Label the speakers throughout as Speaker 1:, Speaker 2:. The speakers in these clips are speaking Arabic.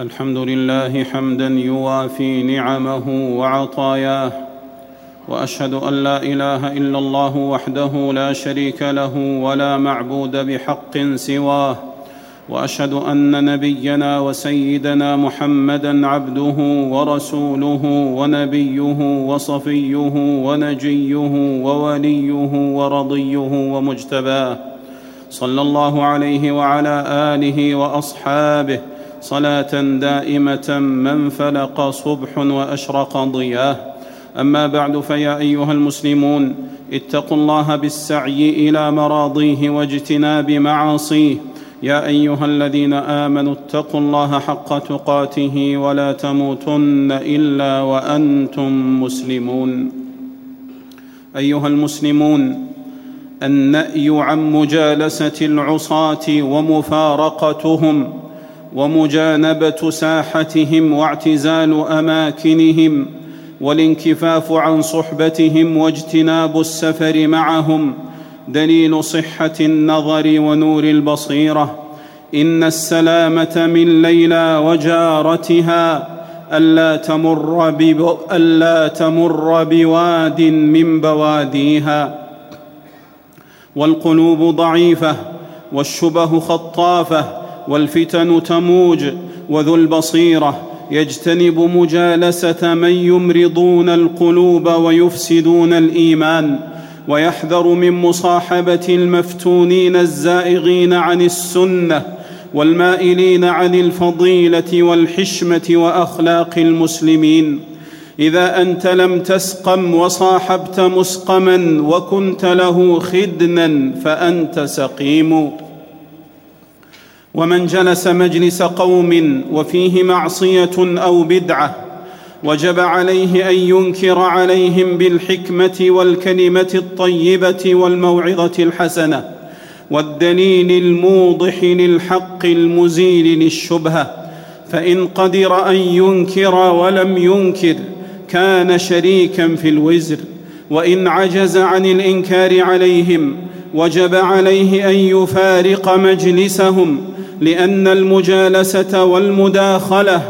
Speaker 1: الحمد لله حمدا يوافي نعمه وعطاياه وأشهد أن لا إله إلا الله وحده لا شريك له ولا معبود بحق سواه وأشهد أن نبينا وسيدنا محمدا عبده ورسوله ونبيه وصفيه ونجيه ووليه ورضيه ومجتباه صلى الله عليه وعلى آله وأصحابه صلاة دائمة من فلق صبح وأشرق ضياه. أما بعد فيا أيها المسلمون اتقوا الله بالسعي إلى مراضيه واجتناب معاصيه. يا أيها الذين آمنوا اتقوا الله حق تقاته ولا تموتن إلا وأنتم مسلمون. أيها المسلمون النأي عن مجالسة العصاة ومفارقتهم ومجانبة ساحتهم واعتزال أماكنهم والانكفاف عن صحبتهم واجتناب السفر معهم دليل صحة النظر ونور البصيرة إن السلامة من ليلى وجارتها ألا تمر. ألا تمر بواد من بواديها والقلوب ضعيفة والشبه خطافة والفتن تموج وذو البصيرة. يجتنب مجالسة من يمرضون القلوب ويفسدون الإيمان. ويحذر من مصاحبة المفتونين الزائغين عن السنة والمائلين عن الفضيلة والحشمة وأخلاق المسلمين. إذا أنت لم تسقم وصاحبت مسقما وكنت له خدنا فأنت سقيم. ومن جلس مجلس قوم وفيه معصية أو بدعة وجب عليه أن ينكر عليهم بالحكمة والكلمة الطيبة والموعظة الحسنة والدليل الموضح للحق المزيل للشبهة فإن قدر أن ينكر ولم ينكر كان شريكا في الوزر وإن عجز عن الإنكار عليهم وجب عليه أن يفارق مجلسهم لأن المجالسة والمداخلة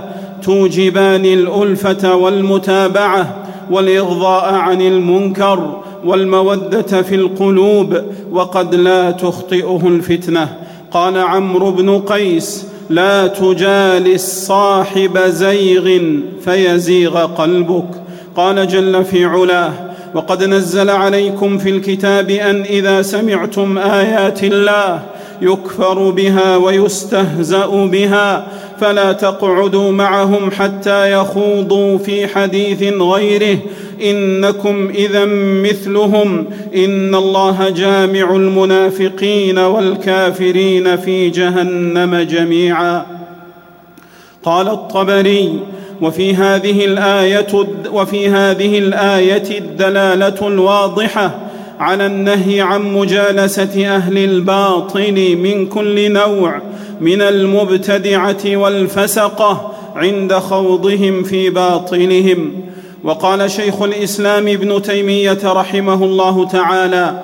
Speaker 1: توجبان الألفة والمتابعة والإغضاء عن المنكر والمودة في القلوب وقد لا تخطئه الفتنة. قال عمرو بن قيس لا تجالس صاحب زيغ فيزيغ قلبك. قال جل في علاه وقد نزل عليكم في الكتاب أن إذا سمعتم آيات الله يكفر بها ويستهزأ بها فلا تقعدوا معهم حتى يخوضوا في حديث غيره. إنكم اذا مثلهم. إن الله جامع المنافقين والكافرين في جهنم جميعا. قال الطبري وفي هذه الآية وفي هذه الآية الدلالة الواضحة على النهي عن مجالسة أهل الباطل من كل نوع من المبتدعة والفسقة عند خوضهم في باطلهم وقال شيخ الإسلام ابن تيمية رحمه الله تعالى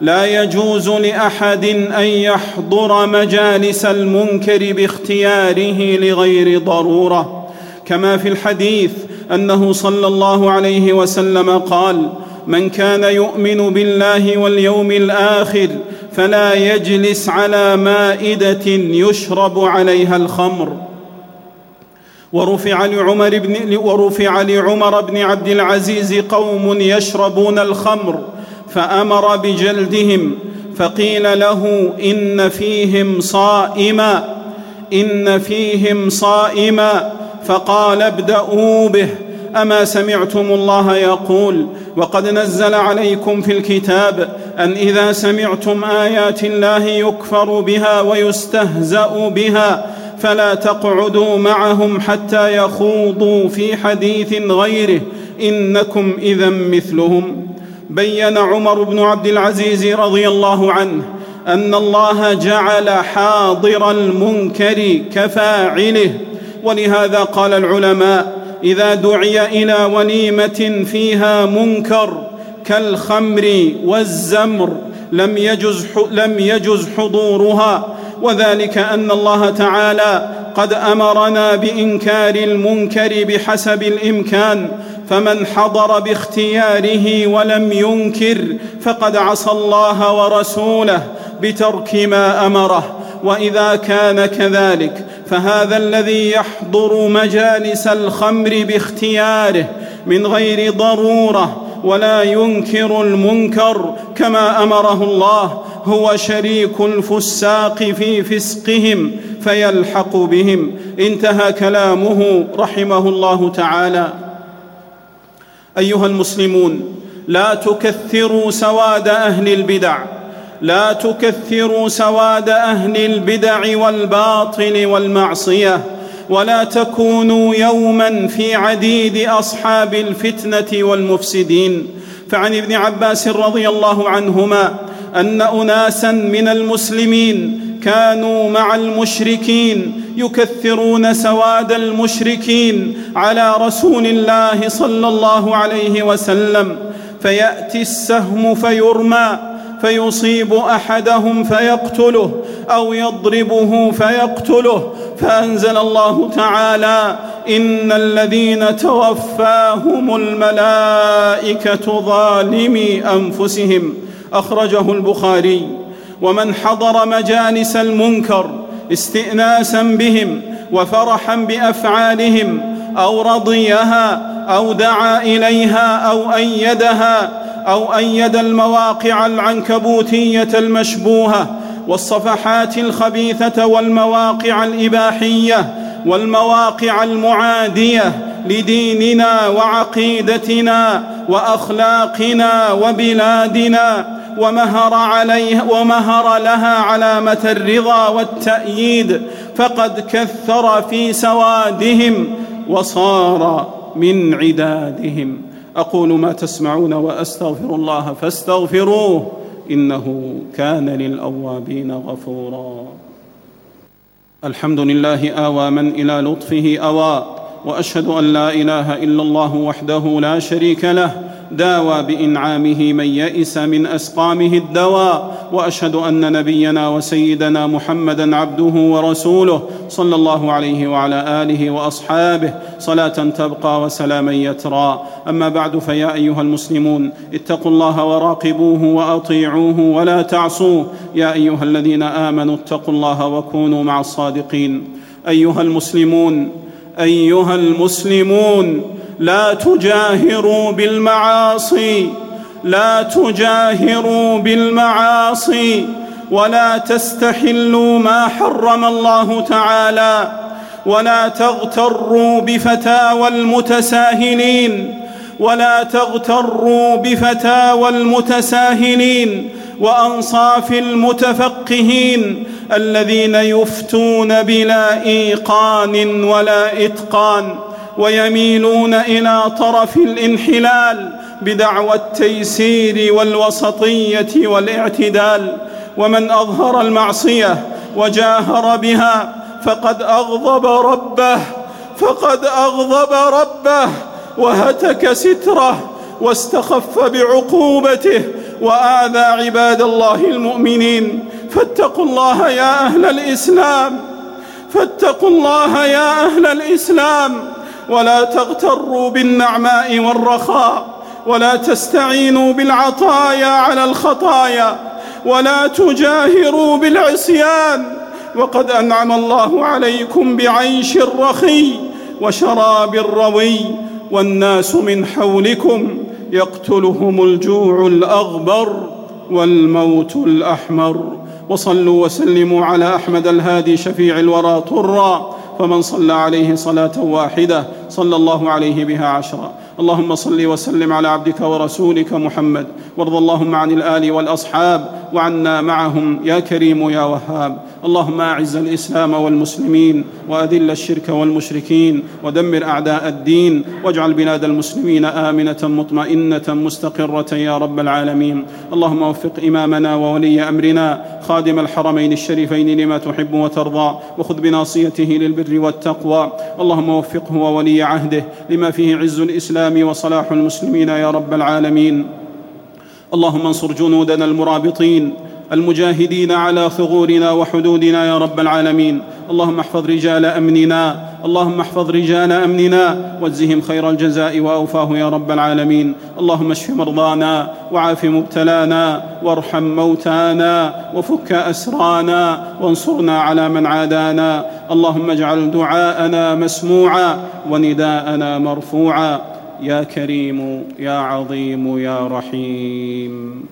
Speaker 1: لا يجوز لأحد أن يحضر مجالس المنكر باختياره لغير ضرورة. كما في الحديث أنه صلى الله عليه وسلم قال من كان يؤمن بالله واليوم الآخر فلا يجلس على مائدة يشرب عليها الخمر. ورفع لعمر بن ورفع لعمر بن عبد العزيز قوم يشربون الخمر فأمر بجلدهم فقيل له إن فيهم صائما إن فيهم صائما فقال ابدأوا به. أما سمعتم الله يقول وقد نزل عليكم في الكتاب أن إذا سمعتم آيات الله يكفر بها ويستهزأ بها فلا تقعدوا معهم حتى يخوضوا في حديث غيره إنكم اذا مثلهم. بين عمر بن عبد العزيز رضي الله عنه أن الله جعل حاضر المنكر كفاعله ولهذا قال العلماء إذا دعي إلى وليمه فيها منكر كالخمر والزمر لم يجز لم يجز حضورها وذلك أن الله تعالى قد أمرنا بإنكار المنكر بحسب الإمكان فمن حضر باختياره ولم ينكر فقد عصى الله ورسوله بترك ما أمره وإذا كان كذلك فهذا الذي يحضر مجالس الخمر باختياره من غير ضرورة ولا ينكر المنكر كما أمره الله هو شريك الفساق في فسقهم فيلحق بهم. انتهى كلامه رحمه الله تعالى. أيها المسلمون لا تكثروا سواد أهل البدع. لا تكثروا سواد أهل البدع والباطل والمعصية ولا تكونوا يوما في عديد أصحاب الفتنة والمفسدين. فعن ابن عباس رضي الله عنهما أن اناسا من المسلمين كانوا مع المشركين يكثرون سواد المشركين على رسول الله صلى الله عليه وسلم فيأتي السهم فيرمى فيصيب أحدهم فيقتله أو يضربه فيقتله. فأنزل الله تعالى ان الذين توفاهم الملائكة ظالمي أنفسهم. أخرجه البخاري ومن حضر مجالس المنكر استئناسا بهم وفرحا بأفعالهم أو رضيها أو دعا إليها أو أيدها أو أيد المواقع العنكبوتية المشبوهة والصفحات الخبيثة والمواقع الإباحية والمواقع المعادية لديننا وعقيدتنا وأخلاقنا وبلادنا ومهر عليه ومهر لها علامة الرضا والتأييد فقد كثر في سوادهم وصار من عدادهم أقول ما تسمعون وأستغفر الله فاستغفروه إنه كان للأوابين غفورا. الحمد لله آوى من إلى لطفه أوى وأشهد أن لا إله إلا الله وحده لا شريك له داوى بإنعامه من يئس من أسقامه الدواء وأشهد أن نبينا وسيدنا محمدا عبده ورسوله صلى الله عليه وعلى آله وأصحابه. صلاة تبقى وسلاما يترى. أما بعد فيا أيها المسلمون اتقوا الله وراقبوه وأطيعوه ولا تعصوه. يا أيها الذين آمنوا اتقوا الله وكونوا مع الصادقين. أيها المسلمون أيها المسلمون لا تجاهروا بالمعاصي لا تجاهروا بالمعاصي ولا تستحلوا ما حرم الله تعالى ولا تغتروا بفتاوى المتساهلين ولا تغتروا بفتاوى المتساهلين وأنصاف المتفقهين الذين يفتون بلا إيقان ولا إتقان. ويميلون إلى طرف الانحلال بدعوى التيسير والوسطية والاعتدال. ومن أظهر المعصية وجاهر بها فقد أغضب ربه فقد أغضب ربه وهتك ستره واستخف بعقوبته. وآذى عباد الله المؤمنين فاتقوا الله يا أهل الإسلام فاتقوا الله يا أهل الإسلام. ولا تغتروا بالنعماء والرخاء ولا تستعينوا بالعطايا على الخطايا ولا تجاهروا بالعصيان وقد أنعم الله عليكم بعيش رخي وشراب روي والناس من حولكم يقتلهم الجوع الأغبر والموت الأحمر وصلوا وسلموا على أحمد الهادي شفيع الورى طرا فمن صلى عليه صلاة واحدة صلى الله عليه بها عشرا. اللهم صل وسلم على عبدك ورسولك محمد. وارض اللهم عن الآل والأصحاب وعنا معهم يا كريم يا وهاب. اللهم أعز الإسلام والمسلمين وأذل الشرك والمشركين ودمر أعداء الدين واجعل بلاد المسلمين آمنة مطمئنة مستقرة يا رب العالمين. اللهم وفق إمامنا وولي أمرنا. خادم الحرمين الشريفين لما تحب وترضى. وخذ بناصيته للبر والتقوى. اللهم وفقه وولي عهده لما فيه عز الإسلام وصلاح المسلمين يا رب العالمين. اللهم انصر جنودنا المرابطين المجاهدين على ثغورنا وحدودنا يا رب العالمين. اللهم احفظ رجال أمننا. اللهم احفظ رجال أمننا. واجزهم خير الجزاء وأوفاه يا رب العالمين. اللهم اشف مرضانا وعاف مبتلانا. وارحم موتانا. وفك أسرانا. وانصرنا على من عادانا. اللهم اجعل دعاءنا مسموعا. ونداءنا مرفوعا. يا كريم يا عظيم يا رحيم.